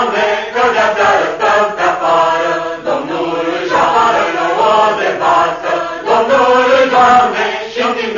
Doamne, că de seară stăm pe afară, Domnul își apară nouă de față, Domnul, Doamne, și-mi din